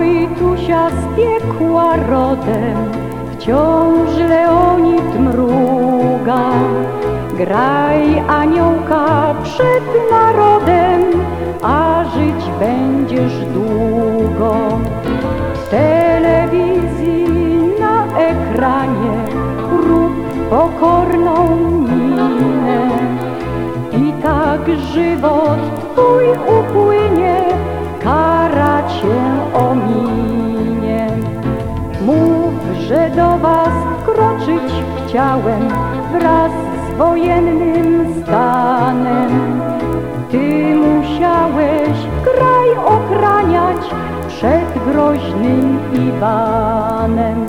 miasta z piekła rodem, wciąż Leonid mruga. Graj aniołka przed narodem, a żyć będziesz długo. W telewizji na ekranie rób pokorną minę i tak żywot twój upłynie, Że do was wkroczyć chciałem wraz z wojennym stanem. Ty musiałeś kraj ochraniać przed groźnym Iwanem.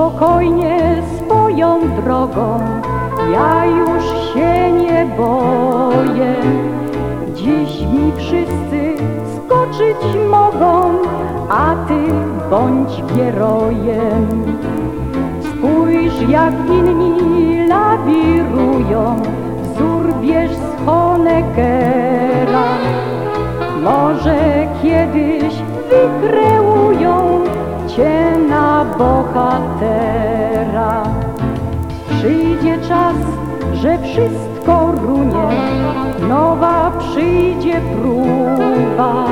Spokojnie swoją drogą, ja już się nie boję. Dziś mi wszyscy skoczyć mogą, a ty bądź gierojem. Spójrz jak inni lawirują, wzór bierz z Honeckera. Może kiedyś że wszystko runie, nowa przyjdzie próba.